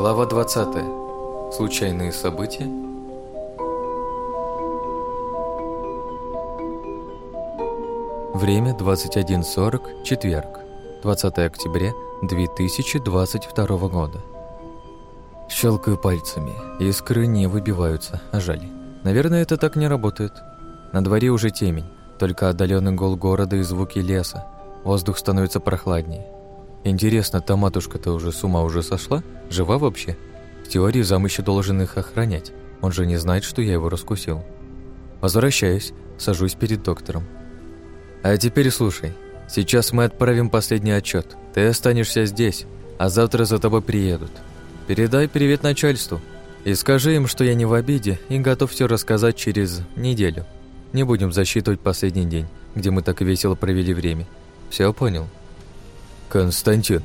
Глава 20. Случайные события. Время 21.40, четверг, 20 октября 2022 года. Щелкаю пальцами, искры не выбиваются, а жаль. Наверное, это так не работает. На дворе уже темень, только отдаленный гол города и звуки леса. Воздух становится прохладнее. Интересно, та матушка-то уже с ума уже сошла? Жива вообще? В теории зам еще должен их охранять. Он же не знает, что я его раскусил. Возвращаюсь, сажусь перед доктором. А теперь слушай. Сейчас мы отправим последний отчет. Ты останешься здесь, а завтра за тобой приедут. Передай привет начальству и скажи им, что я не в обиде и готов все рассказать через неделю. Не будем засчитывать последний день, где мы так весело провели время. Все понял? Константин.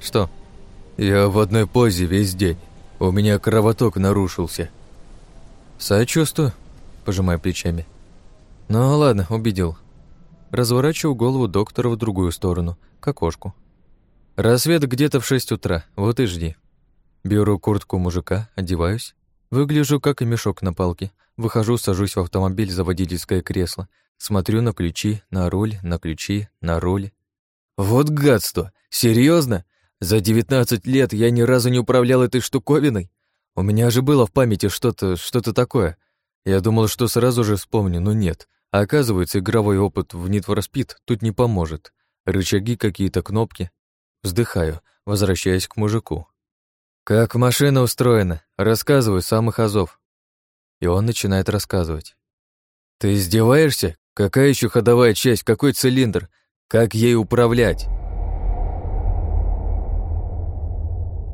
Что? Я в одной позе весь день. У меня кровоток нарушился. Сочувствую, пожимая плечами. Ну ладно, убедил. Разворачиваю голову доктора в другую сторону, к окошку. Рассвет где-то в шесть утра, вот и жди. Беру куртку мужика, одеваюсь. Выгляжу, как и мешок на палке. Выхожу, сажусь в автомобиль за водительское кресло. Смотрю на ключи, на руль, на ключи, на руль. Вот гадство! Серьезно? За 19 лет я ни разу не управлял этой штуковиной? У меня же было в памяти что-то, что-то такое. Я думал, что сразу же вспомню, но нет. А оказывается, игровой опыт в Need for Speed тут не поможет. Рычаги какие-то, кнопки. Вздыхаю, возвращаясь к мужику. «Как машина устроена? Рассказывай самых азов». И он начинает рассказывать. «Ты издеваешься? Какая еще ходовая часть? Какой цилиндр? Как ей управлять?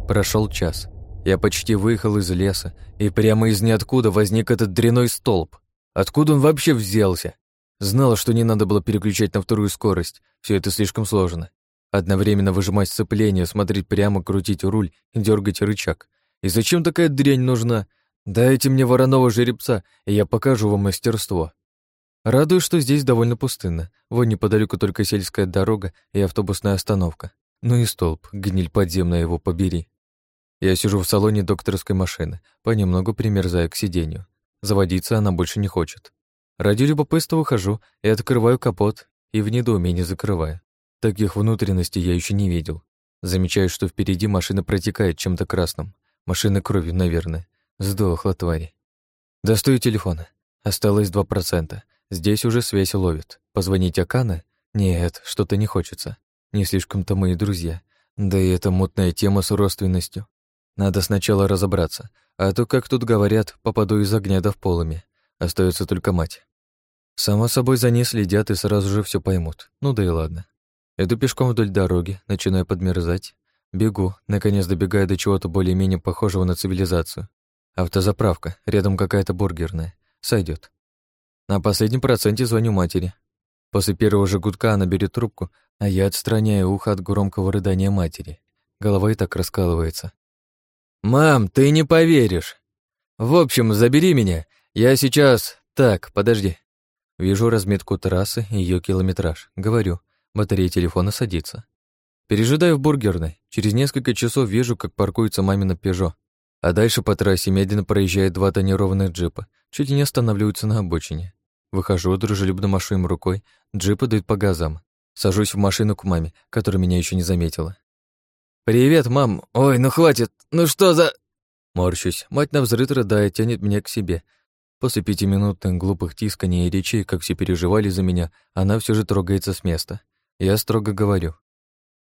Прошел час. Я почти выехал из леса, и прямо из ниоткуда возник этот дряной столб. Откуда он вообще взялся? Знал, что не надо было переключать на вторую скорость. Все это слишком сложно. Одновременно выжимать сцепление, смотреть прямо, крутить руль и дергать рычаг. И зачем такая дрянь нужна? Дайте мне вороного жеребца, и я покажу вам мастерство. Радуюсь, что здесь довольно пустынно. Вон неподалеку только сельская дорога и автобусная остановка. Ну и столб, гниль подземная его побери. Я сижу в салоне докторской машины, понемногу примерзая к сиденью. Заводиться она больше не хочет. Ради любопытства выхожу и открываю капот, и в недоумении закрываю. Таких внутренностей я еще не видел. Замечаю, что впереди машина протекает чем-то красным. Машина кровью, наверное. Сдохла твари. Достаю телефон. Осталось два процента. Здесь уже связь ловит. Позвонить Акана? Нет, что-то не хочется. Не слишком-то мои друзья. Да и эта мутная тема с родственностью. Надо сначала разобраться, а то, как тут говорят, попаду из огня до в полами. Остается только мать. Само собой, за ней следят и сразу же все поймут. Ну да и ладно. Иду пешком вдоль дороги, начинаю подмерзать. Бегу, наконец добегая до чего-то более-менее похожего на цивилизацию. Автозаправка, рядом какая-то бургерная. Сойдет. На последнем проценте звоню матери. После первого же гудка она берет трубку, а я отстраняю ухо от громкого рыдания матери. Голова и так раскалывается. «Мам, ты не поверишь! В общем, забери меня. Я сейчас... Так, подожди». Вижу разметку трассы и ее километраж. Говорю, батарея телефона садится. Пережидаю в бургерной. Через несколько часов вижу, как паркуется мамина «Пежо». А дальше по трассе медленно проезжает два тонированных джипа, чуть не останавливаются на обочине. Выхожу, дружелюбно машу им рукой, джип идут по газам. Сажусь в машину к маме, которая меня еще не заметила. «Привет, мам! Ой, ну хватит! Ну что за...» Морщусь. Мать навзрыд рыдая тянет меня к себе. После пятиминутных глупых тисканий и речей, как все переживали за меня, она все же трогается с места. Я строго говорю.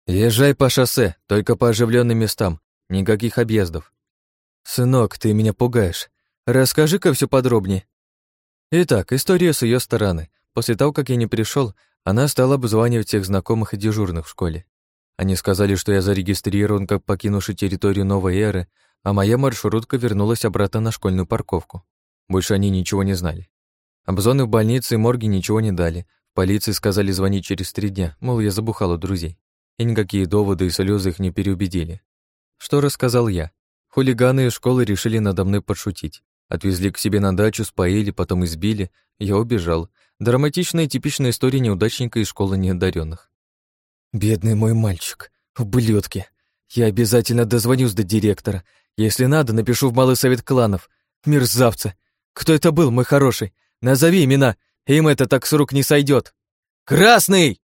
«Езжай по шоссе, только по оживленным местам. Никаких объездов». «Сынок, ты меня пугаешь. Расскажи-ка все подробнее. Итак, история с ее стороны. После того, как я не пришел, она стала обзванивать всех знакомых и дежурных в школе. Они сказали, что я зарегистрирован как покинувший территорию новой эры, а моя маршрутка вернулась обратно на школьную парковку. Больше они ничего не знали. Обзоны в больнице и морге ничего не дали. Полиции сказали звонить через три дня, мол, я забухал у друзей. И никакие доводы и слезы их не переубедили. Что рассказал я? Хулиганы из школы решили надо мной подшутить. Отвезли к себе на дачу, споили, потом избили. Я убежал. Драматичная и типичная история неудачника из школы неодаренных. Бедный мой мальчик, ублюдки. Я обязательно дозвонюсь до директора. Если надо, напишу в Малый совет кланов. Мерзавцы! Кто это был, мой хороший? Назови имена, им это так с рук не сойдет. Красный!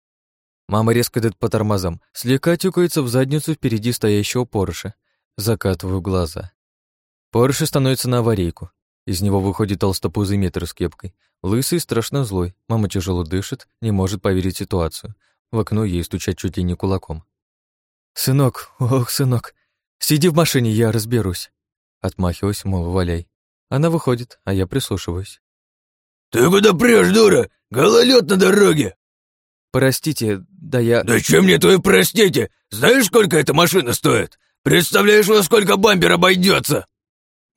Мама резко идет по тормозам, слегка тюкается в задницу впереди стоящего Порше. Закатываю глаза. Порше становится на аварийку. Из него выходит толстопузый метр с кепкой. Лысый страшно злой. Мама тяжело дышит, не может поверить ситуацию. В окно ей стучать чуть ли не кулаком. «Сынок, ох, сынок, сиди в машине, я разберусь». Отмахиваюсь, мол, валяй. Она выходит, а я прислушиваюсь. «Ты куда прешь, дура? Гололед на дороге!» «Простите, да я...» «Да чем мне твое простите? Знаешь, сколько эта машина стоит? Представляешь, во сколько бампер обойдется?»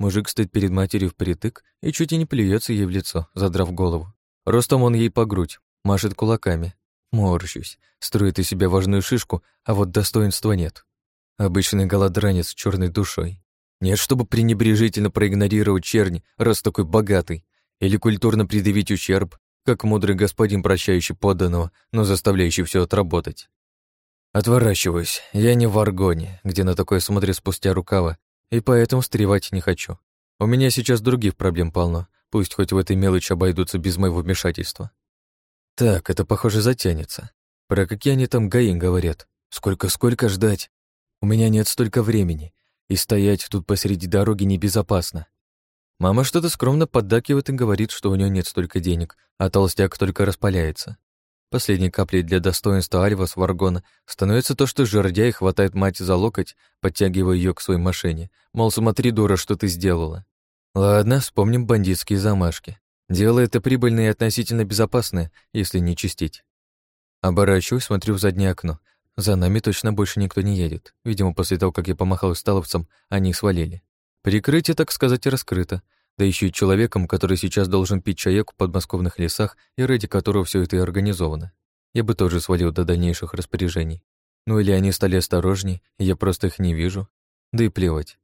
Мужик стоит перед матерью впритык и чуть и не плюется ей в лицо, задрав голову. Ростом он ей по грудь, машет кулаками. Морщусь, строит из себя важную шишку, а вот достоинства нет. Обычный голодранец с черной душой. Нет, чтобы пренебрежительно проигнорировать черни, раз такой богатый, или культурно предъявить ущерб, как мудрый господин, прощающий подданного, но заставляющий все отработать. Отворачиваюсь. Я не в Аргоне, где на такое смотрят спустя рукава, и поэтому встревать не хочу. У меня сейчас других проблем полно, пусть хоть в этой мелочи обойдутся без моего вмешательства. Так, это, похоже, затянется. Про какие они там гаи говорят? Сколько-сколько ждать? У меня нет столько времени, и стоять тут посреди дороги небезопасно. Мама что-то скромно поддакивает и говорит, что у нее нет столько денег, а толстяк только распаляется. Последней каплей для достоинства Альвас Варгона становится то, что жердяй хватает мать за локоть, подтягивая ее к своей машине. Мол, смотри, дура, что ты сделала. Ладно, вспомним бандитские замашки. Дело это прибыльное и относительно безопасное, если не чистить. Оборачиваюсь, смотрю в заднее окно. За нами точно больше никто не едет. Видимо, после того, как я помахал столовцам, они свалили. Прикрытие, так сказать, раскрыто, да еще и человеком, который сейчас должен пить чаек в подмосковных лесах и ради которого все это и организовано. Я бы тоже свалил до дальнейших распоряжений. Ну или они стали осторожней, и я просто их не вижу. Да и плевать.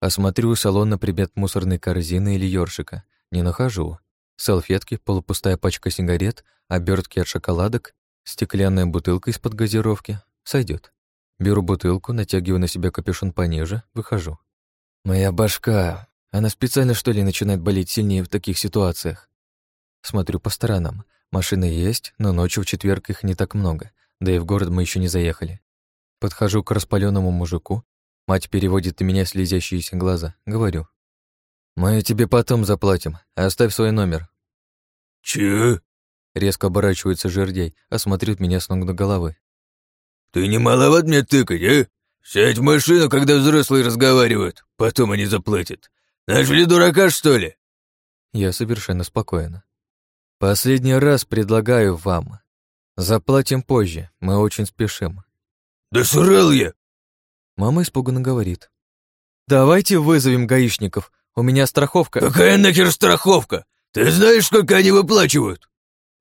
Осмотрю салон на предмет мусорной корзины или ёршика. Не нахожу. Салфетки, полупустая пачка сигарет, обертки от шоколадок, стеклянная бутылка из-под газировки. Сойдет. Беру бутылку, натягиваю на себя капюшон пониже, выхожу. Моя башка, она специально, что ли, начинает болеть сильнее в таких ситуациях? Смотрю по сторонам. Машины есть, но ночью в четверг их не так много, да и в город мы еще не заехали. Подхожу к распаленному мужику, мать переводит на меня слезящиеся глаза, говорю. «Мы тебе потом заплатим, оставь свой номер». «Че?» Резко оборачивается жердяй, осмотрит меня с ног до головы. «Ты не маловат мне тыкать, а? «Сядь в машину, когда взрослые разговаривают, потом они заплатят. Нашли дурака, что ли?» Я совершенно спокойно. «Последний раз предлагаю вам. Заплатим позже, мы очень спешим». «Да срал я!» Мама испуганно говорит. «Давайте вызовем гаишников, у меня страховка». «Какая нахер страховка? Ты знаешь, сколько они выплачивают?»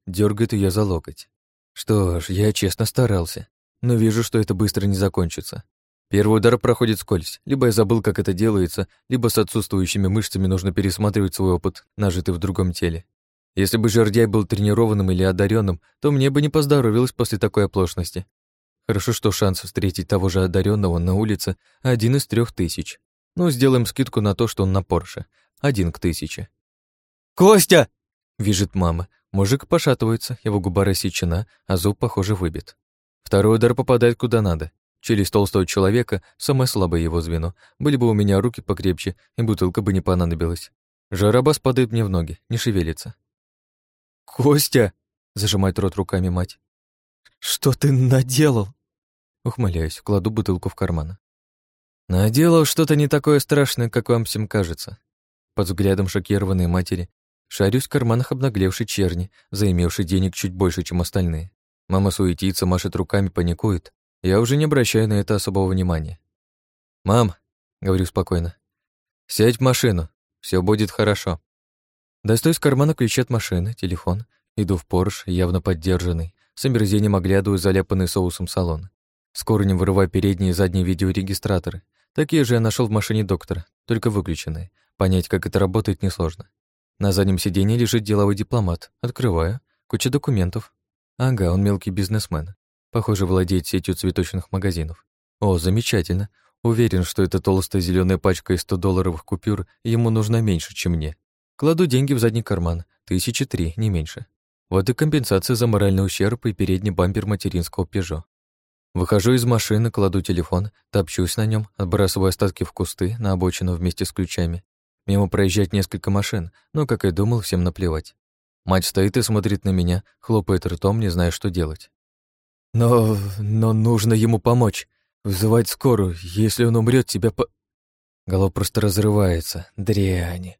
Дергает ее за локоть. Что ж, я честно старался, но вижу, что это быстро не закончится. Первый удар проходит скользь. Либо я забыл, как это делается, либо с отсутствующими мышцами нужно пересматривать свой опыт, нажитый в другом теле. Если бы жердяй был тренированным или одаренным, то мне бы не поздоровилось после такой оплошности. Хорошо, что шанс встретить того же одаренного на улице один из трех тысяч. Ну, сделаем скидку на то, что он на Порше. Один к тысяче. «Костя!» — вижит мама. Мужик пошатывается, его губа рассечена, а зуб, похоже, выбит. Второй удар попадает куда надо. Челюсть толстого человека — самое слабое его звено. Были бы у меня руки покрепче, и бутылка бы не понадобилась. Жарабас падает мне в ноги, не шевелится. «Костя!» — зажимает рот руками мать. «Что ты наделал?» Ухмыляюсь, кладу бутылку в карман. Наделал что-то не такое страшное, как вам всем кажется. Под взглядом шокированной матери шарюсь в карманах обнаглевшей черни, заимевшей денег чуть больше, чем остальные. Мама суетится, машет руками, паникует, я уже не обращаю на это особого внимания. «Мам», — говорю спокойно, — «сядь в машину, все будет хорошо». Достаю из кармана ключи от машины, телефон, иду в Порш, явно поддержанный, с омерзением оглядываю заляпанный соусом салон. С корнем вырываю передние и задние видеорегистраторы. Такие же я нашел в машине доктора, только выключенные. Понять, как это работает, несложно. На заднем сиденье лежит деловой дипломат. Открываю. Куча документов. Ага, он мелкий бизнесмен. Похоже, владеет сетью цветочных магазинов. О, замечательно. Уверен, что эта толстая зеленая пачка из 100-долларовых купюр ему нужна меньше, чем мне. Кладу деньги в задний карман. Тысячи три, не меньше. Вот и компенсация за моральный ущерб и передний бампер материнского «Пежо». Выхожу из машины, кладу телефон, топчусь на нем, отбрасываю остатки в кусты на обочину вместе с ключами. Мимо проезжает несколько машин, но, как и думал, всем наплевать. Мать стоит и смотрит на меня, хлопает ртом, не зная, что делать. Но... но нужно ему помочь. Вызывать скорую. Если он умрет, тебя по... Голова просто разрывается. Дрянь.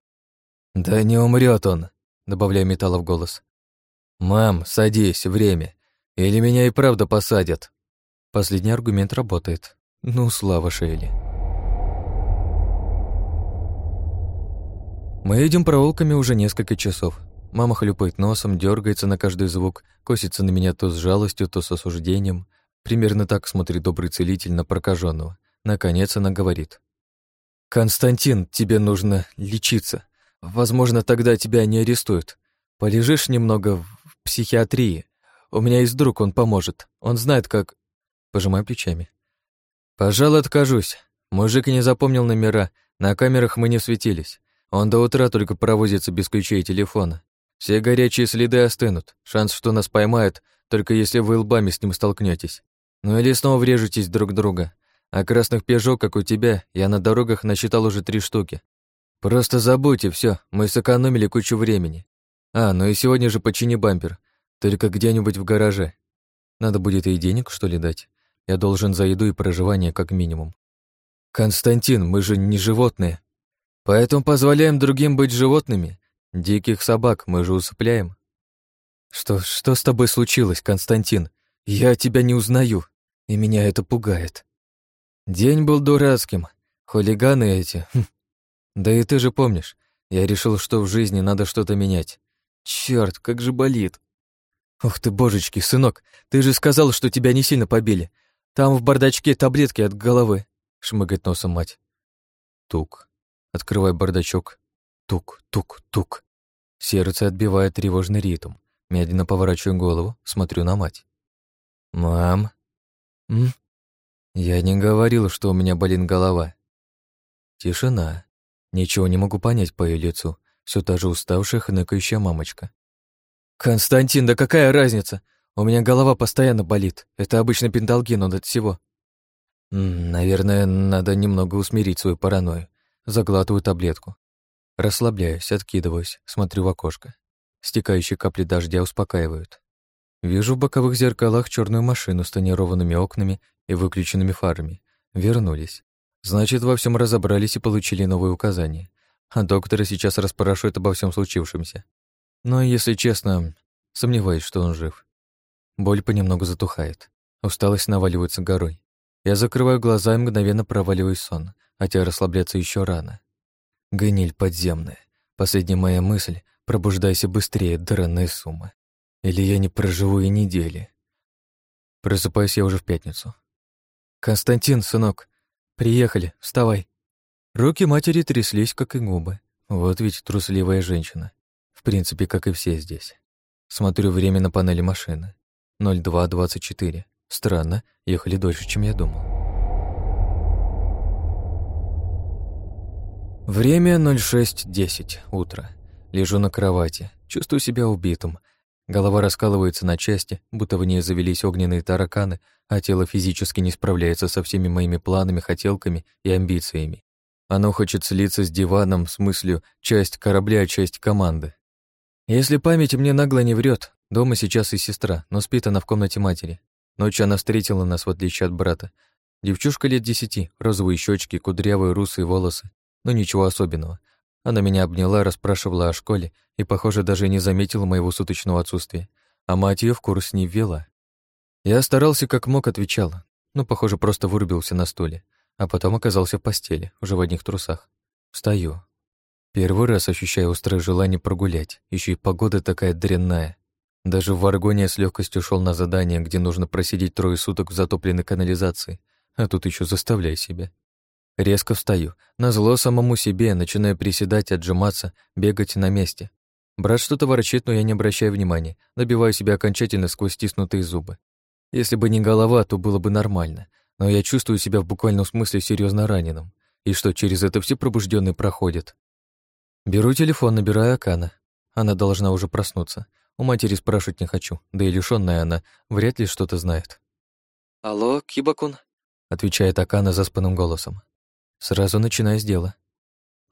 Да не умрет он, добавляю металла в голос. Мам, садись, время. Или меня и правда посадят. Последний аргумент работает. Ну, слава Шейли. Мы едем проулками уже несколько часов. Мама хлюпает носом, дергается на каждый звук, косится на меня то с жалостью, то с осуждением. Примерно так смотрит добрый целитель на прокаженного. Наконец она говорит. «Константин, тебе нужно лечиться. Возможно, тогда тебя не арестуют. Полежишь немного в психиатрии. У меня есть друг, он поможет. Он знает, как...» Пожимаю плечами. «Пожалуй, откажусь. Мужик не запомнил номера. На камерах мы не светились. Он до утра только провозится без ключей и телефона. Все горячие следы остынут. Шанс, что нас поймают, только если вы лбами с ним столкнетесь. Ну или снова врежетесь друг друга. А красных пежо, как у тебя, я на дорогах насчитал уже три штуки. Просто забудьте все, мы сэкономили кучу времени. А, ну и сегодня же почини бампер. Только где-нибудь в гараже. Надо будет и денег, что ли, дать. Я должен за еду и проживание как минимум. Константин, мы же не животные. Поэтому позволяем другим быть животными. Диких собак мы же усыпляем. Что, что с тобой случилось, Константин? Я тебя не узнаю, и меня это пугает. День был дурацким. Хулиганы эти. Хм. Да и ты же помнишь, я решил, что в жизни надо что-то менять. Черт, как же болит. Ух ты, божечки, сынок, ты же сказал, что тебя не сильно побили. Там в бардачке таблетки от головы, шмыгает носом мать. Тук. Открывай бардачок, Тук-тук-тук. Сердце отбивает тревожный ритм. Медленно поворачиваю голову, смотрю на мать. «Мам?» «М?» «Я не говорил, что у меня болит голова». Тишина. Ничего не могу понять по ее лицу. Все та же уставшая, хныкающая мамочка. «Константин, да какая разница? У меня голова постоянно болит. Это обычно пенталгин, от всего». «Наверное, надо немного усмирить свою паранойю. Заглатываю таблетку. Расслабляюсь, откидываюсь, смотрю в окошко. Стекающие капли дождя успокаивают. Вижу в боковых зеркалах черную машину с тонированными окнами и выключенными фарами. Вернулись. Значит, во всем разобрались и получили новые указания. А доктора сейчас расспрашивают обо всем случившемся. Но, если честно, сомневаюсь, что он жив. Боль понемногу затухает. Усталость наваливается горой. Я закрываю глаза и мгновенно проваливаюсь в сон, хотя расслабляться еще рано. Гниль подземная. Последняя моя мысль — пробуждайся быстрее, драная сумма. Или я не проживу и недели. Просыпаюсь я уже в пятницу. «Константин, сынок, приехали, вставай». Руки матери тряслись, как и губы. Вот ведь трусливая женщина. В принципе, как и все здесь. Смотрю время на панели машины. 02.24. Странно, ехали дольше, чем я думал. Время 06.10 утро. Лежу на кровати, чувствую себя убитым. Голова раскалывается на части, будто в ней завелись огненные тараканы, а тело физически не справляется со всеми моими планами, хотелками и амбициями. Оно хочет слиться с диваном, с мыслью часть корабля, часть команды. Если память мне нагло не врет, дома сейчас и сестра, но спит она в комнате матери. Ночью она встретила нас, в отличие от брата. Девчушка лет десяти, розовые щечки, кудрявые русые волосы, но ничего особенного. Она меня обняла, расспрашивала о школе и, похоже, даже не заметила моего суточного отсутствия, а мать ее в курс не ввела. Я старался как мог, отвечал, но, похоже, просто вырубился на стуле, а потом оказался в постели, уже в одних трусах. Встаю. Первый раз ощущаю острое желание прогулять, еще и погода такая дрянная. Даже в Аргоне с легкостью шел на задание, где нужно просидеть трое суток в затопленной канализации, а тут еще заставляй себя. Резко встаю, назло самому себе, начинаю приседать, отжиматься, бегать на месте. Брат что-то ворчит, но я не обращаю внимания, набиваю себя окончательно сквозь стиснутые зубы. Если бы не голова, то было бы нормально, но я чувствую себя в буквальном смысле серьезно раненым, и что через это все пробужденные проходят. Беру телефон, набираю Акана. Она должна уже проснуться. У матери спрашивать не хочу, да и лишённая она вряд ли что-то знает. «Алло, Кибакун?» — отвечает Акана заспанным голосом. Сразу начинаю с дела.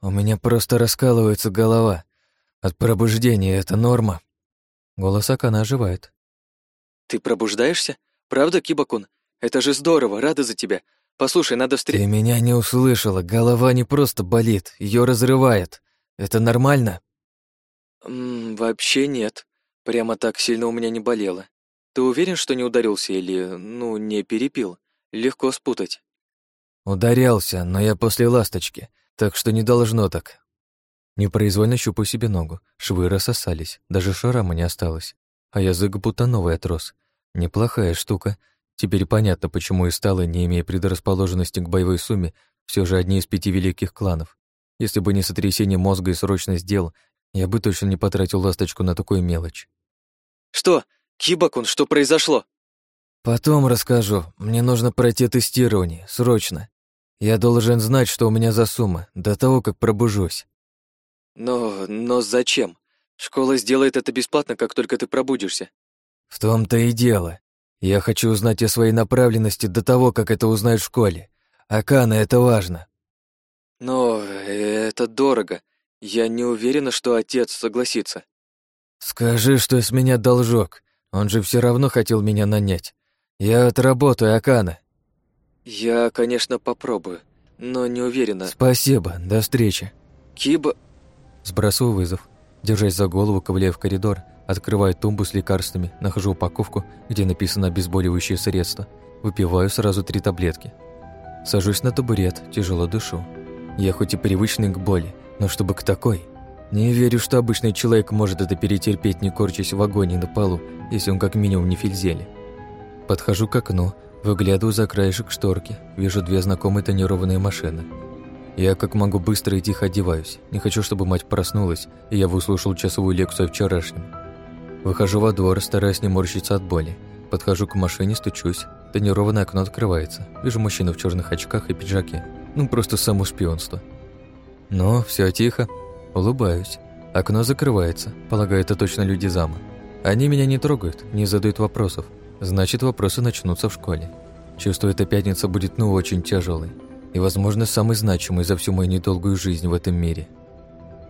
«У меня просто раскалывается голова. От пробуждения это норма». Голос Акана оживает. «Ты пробуждаешься? Правда, Кибакун? Это же здорово, рада за тебя. Послушай, надо встретить...» «Ты меня не услышала. Голова не просто болит, ее разрывает. Это нормально?» М «Вообще нет. Прямо так сильно у меня не болело. Ты уверен, что не ударился или, ну, не перепил? Легко спутать». «Ударялся, но я после ласточки, так что не должно так». Непроизвольно щупаю себе ногу. Швы рассосались, даже шарама не осталось. А язык будто новый отрос. Неплохая штука. Теперь понятно, почему и стало, не имея предрасположенности к боевой сумме, все же одни из пяти великих кланов. Если бы не сотрясение мозга и срочность дел, я бы точно не потратил ласточку на такую мелочь. «Что? Кибакун, что произошло?» «Потом расскажу. Мне нужно пройти тестирование. Срочно. Я должен знать, что у меня за сумма, до того, как пробужусь. Но... но зачем? Школа сделает это бесплатно, как только ты пробудишься. В том-то и дело. Я хочу узнать о своей направленности до того, как это узнают в школе. Акана, это важно. Но это дорого. Я не уверена, что отец согласится. Скажи, что с меня должок. Он же все равно хотел меня нанять. Я отработаю, Акана. «Я, конечно, попробую, но не уверена». «Спасибо, до встречи». «Киба...» Сбрасываю вызов. Держась за голову, ковыляю в коридор, открываю тумбу с лекарствами, нахожу упаковку, где написано обезболивающее средство. Выпиваю сразу три таблетки. Сажусь на табурет, тяжело дышу. Я хоть и привычный к боли, но чтобы к такой... Не верю, что обычный человек может это перетерпеть, не корчась в агонии на полу, если он как минимум не фельзели. Подхожу к окну, Выглядываю за краешек шторки, вижу две знакомые тонированные машины. Я как могу быстро и тихо одеваюсь. Не хочу, чтобы мать проснулась, и я выслушал часовую лекцию о вчерашнем. Выхожу во двор, стараясь не морщиться от боли. Подхожу к машине, стучусь. Тонированное окно открывается. Вижу мужчину в черных очках и пиджаке. Ну, просто само шпионство. Но все тихо. Улыбаюсь. Окно закрывается. Полагаю, это точно люди зама. Они меня не трогают, не задают вопросов. Значит, вопросы начнутся в школе. Чувствую, эта пятница будет ну очень тяжелой и, возможно, самой значимой за всю мою недолгую жизнь в этом мире.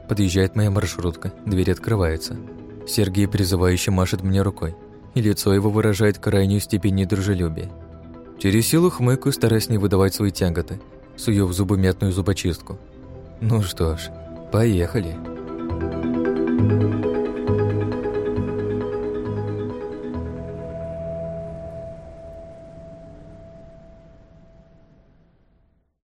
Подъезжает моя маршрутка, дверь открывается. Сергей призывающе машет мне рукой, и лицо его выражает крайнюю степень недружелюбия. Через силу хмыкаю, стараясь не выдавать свои тяготы, сую в зубы мятную зубочистку. Ну что ж, поехали.